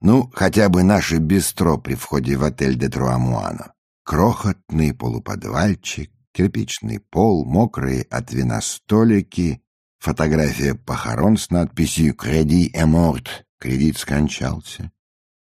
Ну, хотя бы наше бистро при входе в отель де Труамуано. Крохотный полуподвальчик, кирпичный пол, мокрые от вина столики, фотография похорон с надписью «Креди эморт» — «Кредит скончался».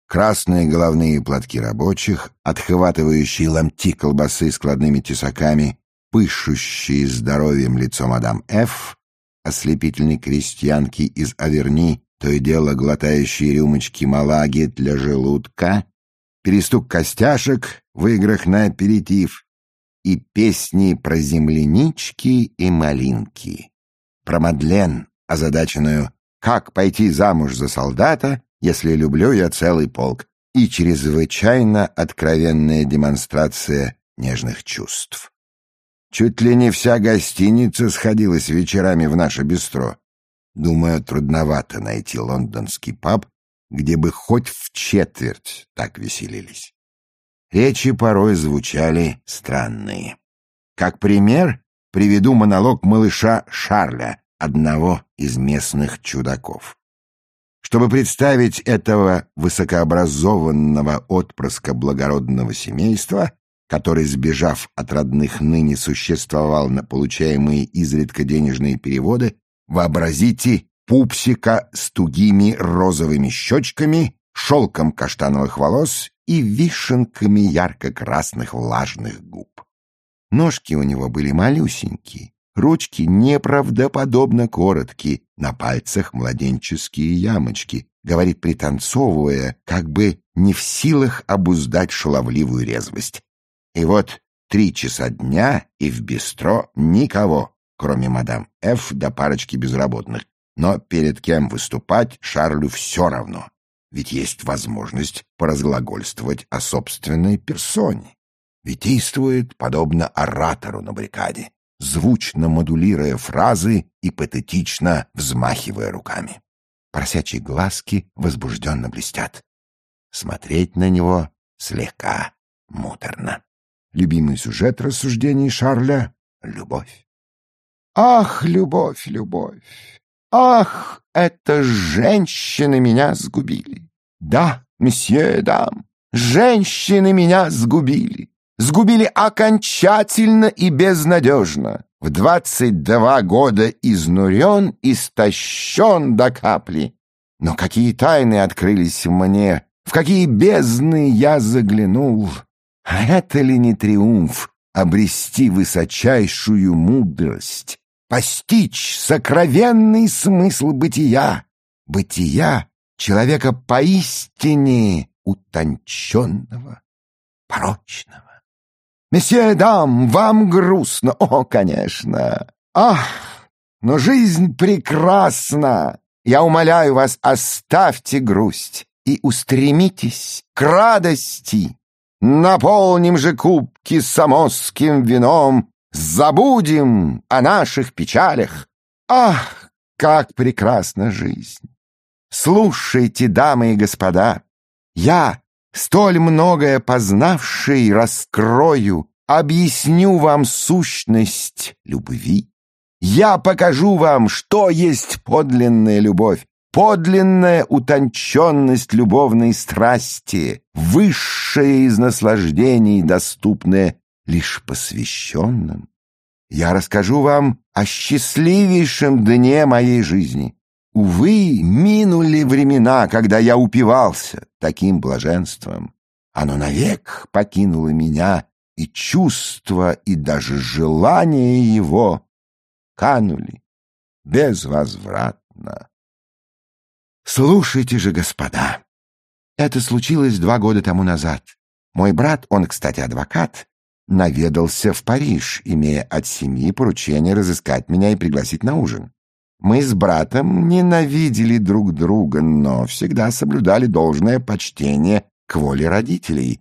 Красные головные платки рабочих, отхватывающие ломти колбасы складными тесаками, пышущие здоровьем лицо мадам Ф., ослепительной крестьянки из Аверни, то и дело глотающие рюмочки малаги для желудка, перестук костяшек в играх на аперитив и песни про землянички и малинки, про Мадлен, озадаченную «Как пойти замуж за солдата, если люблю я целый полк?» и чрезвычайно откровенная демонстрация нежных чувств. Чуть ли не вся гостиница сходилась вечерами в наше бистро. Думаю, трудновато найти лондонский паб, где бы хоть в четверть так веселились. Речи порой звучали странные. Как пример приведу монолог малыша Шарля, одного из местных чудаков. Чтобы представить этого высокообразованного отпрыска благородного семейства, который, сбежав от родных, ныне существовал на получаемые изредка денежные переводы, вообразите пупсика с тугими розовыми щечками, шелком каштановых волос и вишенками ярко-красных влажных губ. Ножки у него были малюсенькие, ручки неправдоподобно короткие, на пальцах младенческие ямочки, говорит, пританцовывая, как бы не в силах обуздать шаловливую резвость. И вот три часа дня, и в бистро никого, кроме мадам Ф. до парочки безработных. Но перед кем выступать Шарлю все равно, ведь есть возможность поразглагольствовать о собственной персоне. Ведь действует подобно оратору на баррикаде, звучно модулируя фразы и патетично взмахивая руками. Просячие глазки возбужденно блестят. Смотреть на него слегка муторно. Любимый сюжет рассуждений Шарля — любовь. Ах, любовь, любовь! Ах, это женщины меня сгубили! Да, месье дам, женщины меня сгубили! Сгубили окончательно и безнадежно. В двадцать два года изнурен, истощен до капли. Но какие тайны открылись мне, в какие бездны я заглянул! А это ли не триумф обрести высочайшую мудрость, постичь сокровенный смысл бытия, бытия человека поистине утонченного, порочного? Месье дам, вам грустно, о, конечно. Ах, но жизнь прекрасна. Я умоляю вас, оставьте грусть и устремитесь к радости. Наполним же кубки самосским вином, Забудем о наших печалях. Ах, как прекрасна жизнь! Слушайте, дамы и господа, я, столь многое познавший, раскрою, объясню вам сущность любви. Я покажу вам, что есть подлинная любовь, подлинная утонченность любовной страсти, высшее из наслаждений, доступное лишь посвященным. Я расскажу вам о счастливейшем дне моей жизни. Увы, минули времена, когда я упивался таким блаженством. Оно навек покинуло меня, и чувства, и даже желания его канули безвозвратно. Слушайте же, господа, это случилось два года тому назад. Мой брат, он, кстати, адвокат, наведался в Париж, имея от семьи поручение разыскать меня и пригласить на ужин. Мы с братом ненавидели друг друга, но всегда соблюдали должное почтение к воле родителей.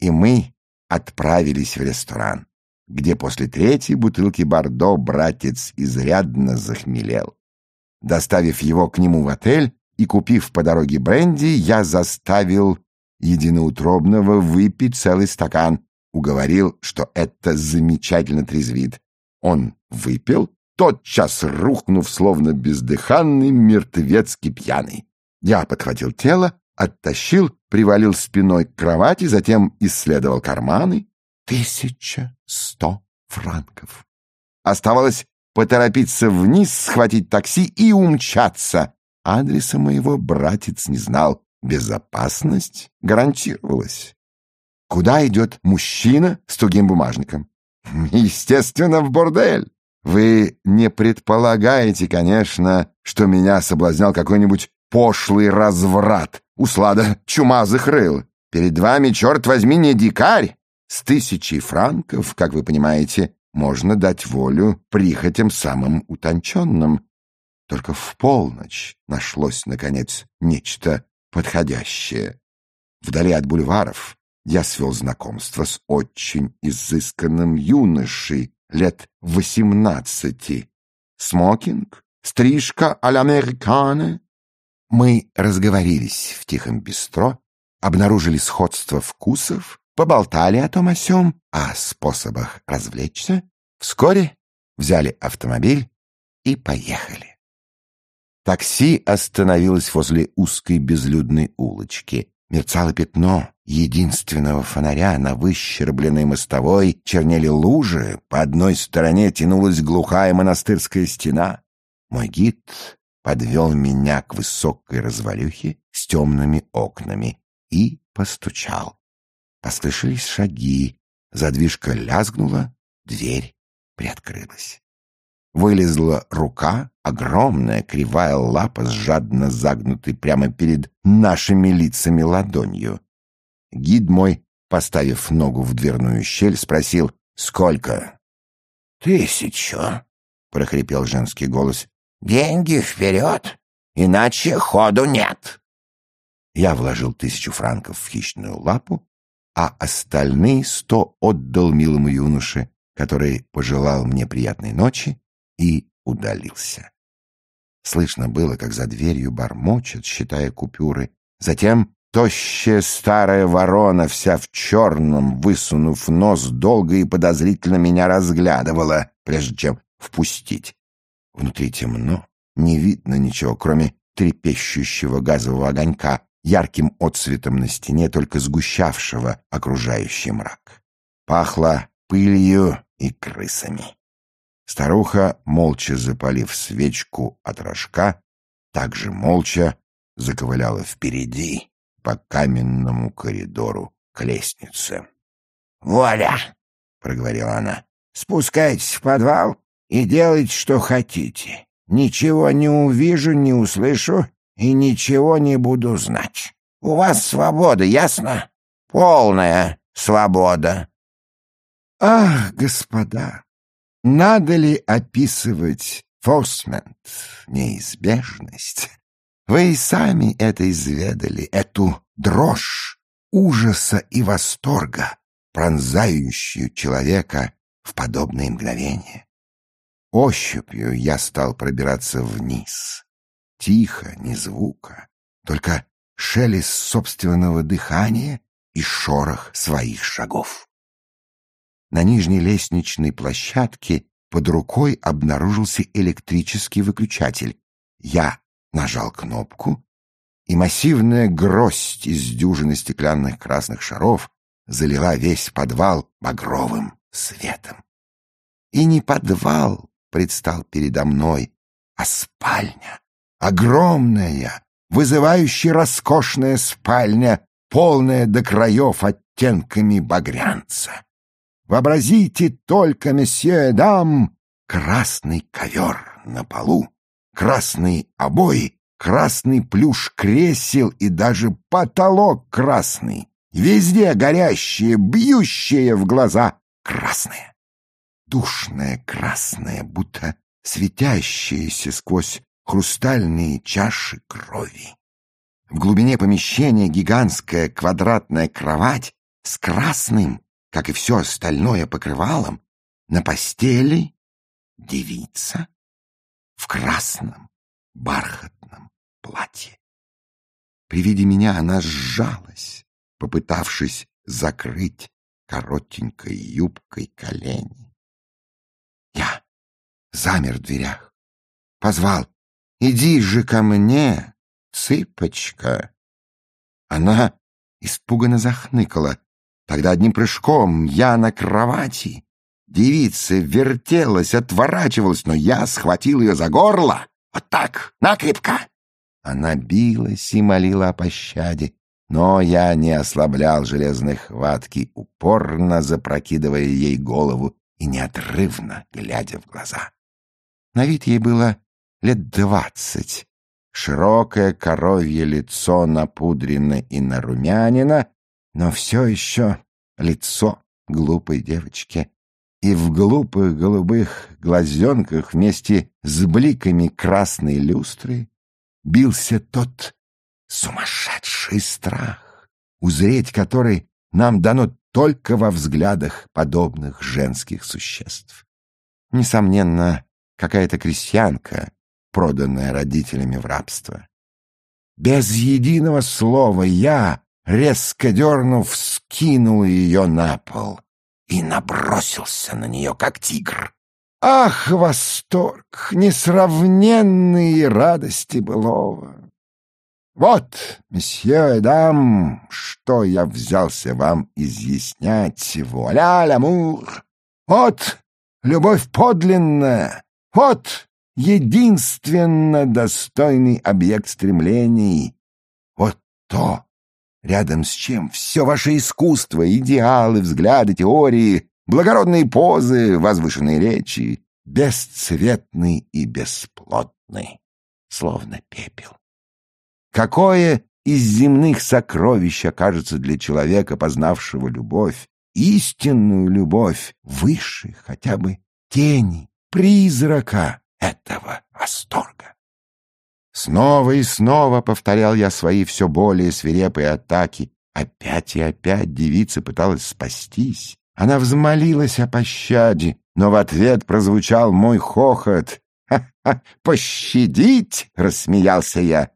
И мы отправились в ресторан, где после третьей бутылки Бордо братец изрядно захмелел. Доставив его к нему в отель, и, купив по дороге бренди, я заставил единоутробного выпить целый стакан. Уговорил, что это замечательно трезвит. Он выпил, тотчас рухнув, словно бездыханный мертвецкий пьяный. Я подхватил тело, оттащил, привалил спиной к кровати, затем исследовал карманы. Тысяча сто франков. Оставалось поторопиться вниз, схватить такси и умчаться. Адреса моего братец не знал. Безопасность гарантировалась. Куда идет мужчина с тугим бумажником? Естественно, в бордель. Вы не предполагаете, конечно, что меня соблазнял какой-нибудь пошлый разврат, услада чумазых рыл. Перед вами, черт возьми, не дикарь. С тысячей франков, как вы понимаете, можно дать волю прихотям самым утонченным. Только в полночь нашлось, наконец, нечто подходящее. Вдали от бульваров я свел знакомство с очень изысканным юношей лет восемнадцати. Смокинг, стрижка а-ля американе. Мы разговорились в тихом бистро, обнаружили сходство вкусов, поболтали о том о сём, о способах развлечься. Вскоре взяли автомобиль и поехали. Такси остановилось возле узкой безлюдной улочки. Мерцало пятно единственного фонаря на выщербленной мостовой, чернели лужи, по одной стороне тянулась глухая монастырская стена. Мой гид подвел меня к высокой развалюхе с темными окнами и постучал. Послышались шаги, задвижка лязгнула, дверь приоткрылась. Вылезла рука, огромная кривая лапа с жадно загнутой прямо перед нашими лицами ладонью. Гид мой, поставив ногу в дверную щель, спросил «Сколько?» «Тысячу», — прохрипел женский голос. «Деньги вперед, иначе ходу нет». Я вложил тысячу франков в хищную лапу, а остальные сто отдал милому юноше, который пожелал мне приятной ночи и удалился. Слышно было, как за дверью бормочет, считая купюры. Затем тощая старая ворона, вся в черном, высунув нос, долго и подозрительно меня разглядывала, прежде чем впустить. Внутри темно, не видно ничего, кроме трепещущего газового огонька, ярким отсветом на стене, только сгущавшего окружающий мрак. Пахло пылью и крысами. Старуха, молча запалив свечку от рожка, также молча заковыляла впереди по каменному коридору к лестнице. — Воля! — проговорила она. — Спускайтесь в подвал и делайте, что хотите. Ничего не увижу, не услышу и ничего не буду знать. У вас свобода, ясно? Полная свобода. — Ах, господа! Надо ли описывать форсмент, неизбежность? Вы и сами это изведали, эту дрожь ужаса и восторга, пронзающую человека в подобные мгновения. Ощупью я стал пробираться вниз. Тихо, ни звука, только шелест собственного дыхания и шорох своих шагов. На нижней лестничной площадке под рукой обнаружился электрический выключатель. Я нажал кнопку, и массивная гроздь из дюжины стеклянных красных шаров залила весь подвал багровым светом. И не подвал предстал передо мной, а спальня. Огромная, вызывающая роскошная спальня, полная до краев оттенками багрянца. Вообразите только, месье дам, красный ковер на полу, красные обои, красный плюш кресел и даже потолок красный. Везде горящее, бьющее в глаза красное. Душное красное, будто светящееся сквозь хрустальные чаши крови. В глубине помещения гигантская квадратная кровать с красным, как и все остальное покрывалом, на постели девица в красном бархатном платье. При виде меня она сжалась, попытавшись закрыть коротенькой юбкой колени. Я замер в дверях, позвал «Иди же ко мне, цыпочка!» Она испуганно захныкала. Тогда одним прыжком я на кровати. Девица вертелась, отворачивалась, но я схватил ее за горло. Вот так, накрепко. Она билась и молила о пощаде, но я не ослаблял железной хватки, упорно запрокидывая ей голову и неотрывно глядя в глаза. На вид ей было лет двадцать. Широкое коровье лицо напудрено и нарумянено, но все еще лицо глупой девочки. И в глупых голубых глазенках вместе с бликами красной люстры бился тот сумасшедший страх, узреть который нам дано только во взглядах подобных женских существ. Несомненно, какая-то крестьянка, проданная родителями в рабство. Без единого слова я, резко дернув, скинул ее на пол и набросился на нее, как тигр. Ах, восторг, несравненные радости былого! Вот, месье и дам, что я взялся вам изъяснять. Вуаля, лямур! Вот любовь подлинная! Вот единственно достойный объект стремлений! Вот то, рядом с чем все ваше искусство, идеалы, взгляды, теории, благородные позы, возвышенные речи, бесцветный и бесплотный, словно пепел. Какое из земных сокровищ окажется для человека, познавшего любовь, истинную любовь, выше хотя бы тени, призрака этого восторга? Снова и снова повторял я свои все более свирепые атаки. Опять и опять девица пыталась спастись. Она взмолилась о пощаде, но в ответ прозвучал мой хохот. «Ха-ха! Пощадить!» — рассмеялся я.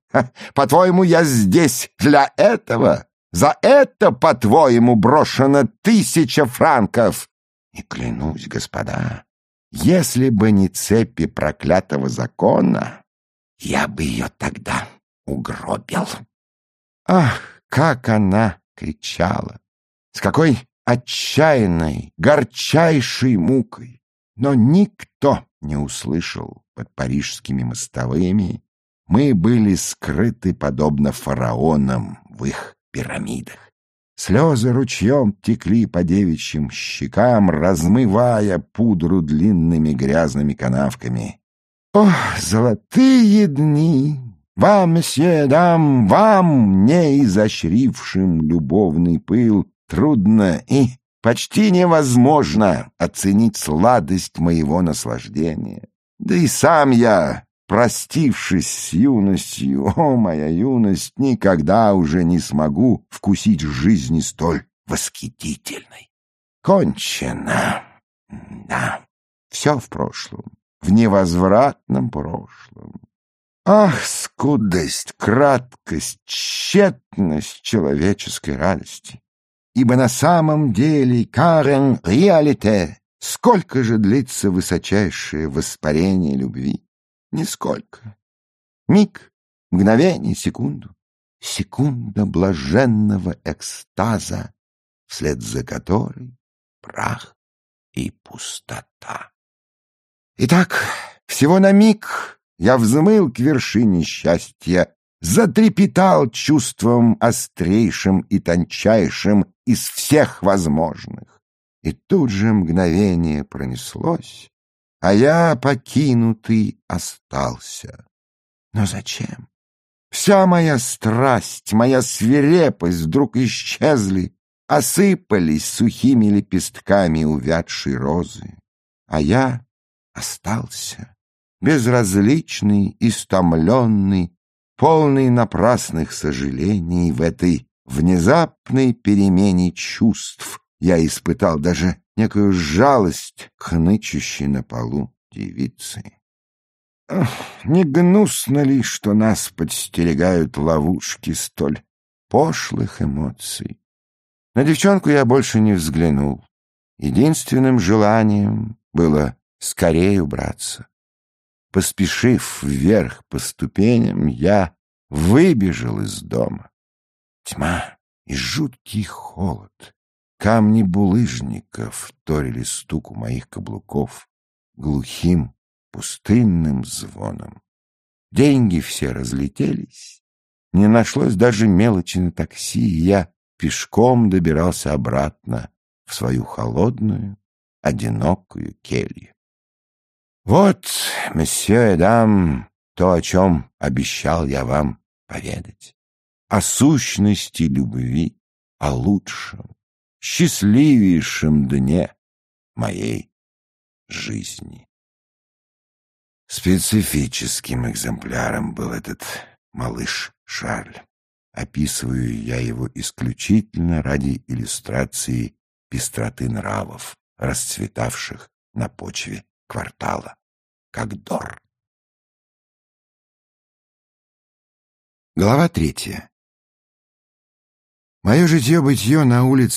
По-твоему, я здесь для этого? За это, по-твоему, брошено тысяча франков? И клянусь, господа, если бы не цепи проклятого закона, я бы ее тогда угробил. Ах, как она кричала! С какой отчаянной, горчайшей мукой! Но никто не услышал под парижскими мостовыми мы были скрыты подобно фараонам в их пирамидах. Слезы ручьем текли по девичьим щекам, размывая пудру длинными грязными канавками. Ох, золотые дни! Вам, месье, дам, вам, не изощрившим любовный пыл, трудно и почти невозможно оценить сладость моего наслаждения. Да и сам я Простившись с юностью, о, моя юность, никогда уже не смогу вкусить жизни столь восхитительной. Кончено. Да, все в прошлом, в невозвратном прошлом. Ах, скудость, краткость, тщетность человеческой радости! Ибо на самом деле, Карен, реалите, сколько же длится высочайшее воспарение любви? Нисколько. Миг, мгновение, секунду. Секунда блаженного экстаза, вслед за которой прах и пустота. Итак, всего на миг я взмыл к вершине счастья, затрепетал чувством острейшим и тончайшим из всех возможных. И тут же мгновение пронеслось, а я покинутый остался. Но зачем? Вся моя страсть, моя свирепость вдруг исчезли, осыпались сухими лепестками увядшей розы, а я остался безразличный, истомленный, полный напрасных сожалений в этой внезапной перемене чувств. Я испытал даже некую жалость к нычущей на полу девицы. Ах, не гнусно ли, что нас подстерегают ловушки столь пошлых эмоций? На девчонку я больше не взглянул. Единственным желанием было скорее убраться. Поспешив вверх по ступеням, я выбежал из дома. Тьма и жуткий холод. Камни булыжников вторили стуку моих каблуков глухим пустынным звоном. Деньги все разлетелись. Не нашлось даже мелочи на такси, и я пешком добирался обратно в свою холодную, одинокую келью. Вот, месье и дам, то, о чем обещал я вам поведать. О сущности любви, о лучшем, счастливейшем дне моей жизни. Специфическим экземпляром был этот малыш Шарль. Описываю я его исключительно ради иллюстрации пестроты нравов, расцветавших на почве квартала, как Дор. Глава третья. Мое житье-бытье на улице